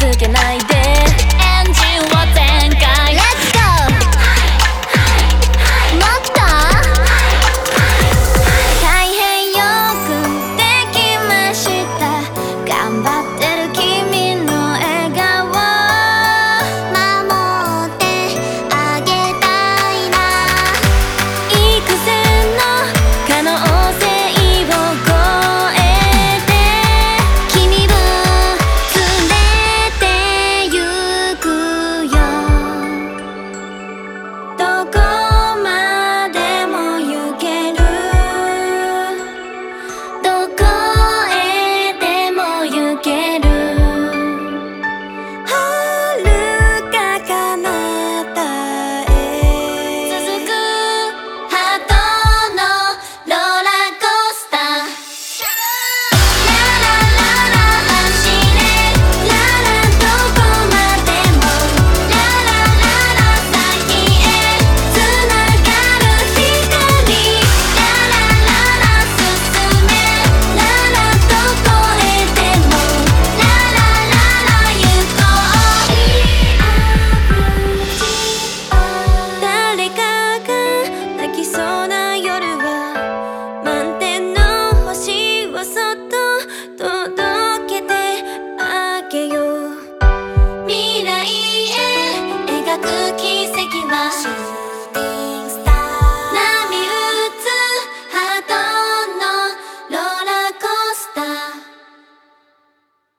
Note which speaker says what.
Speaker 1: 続けないで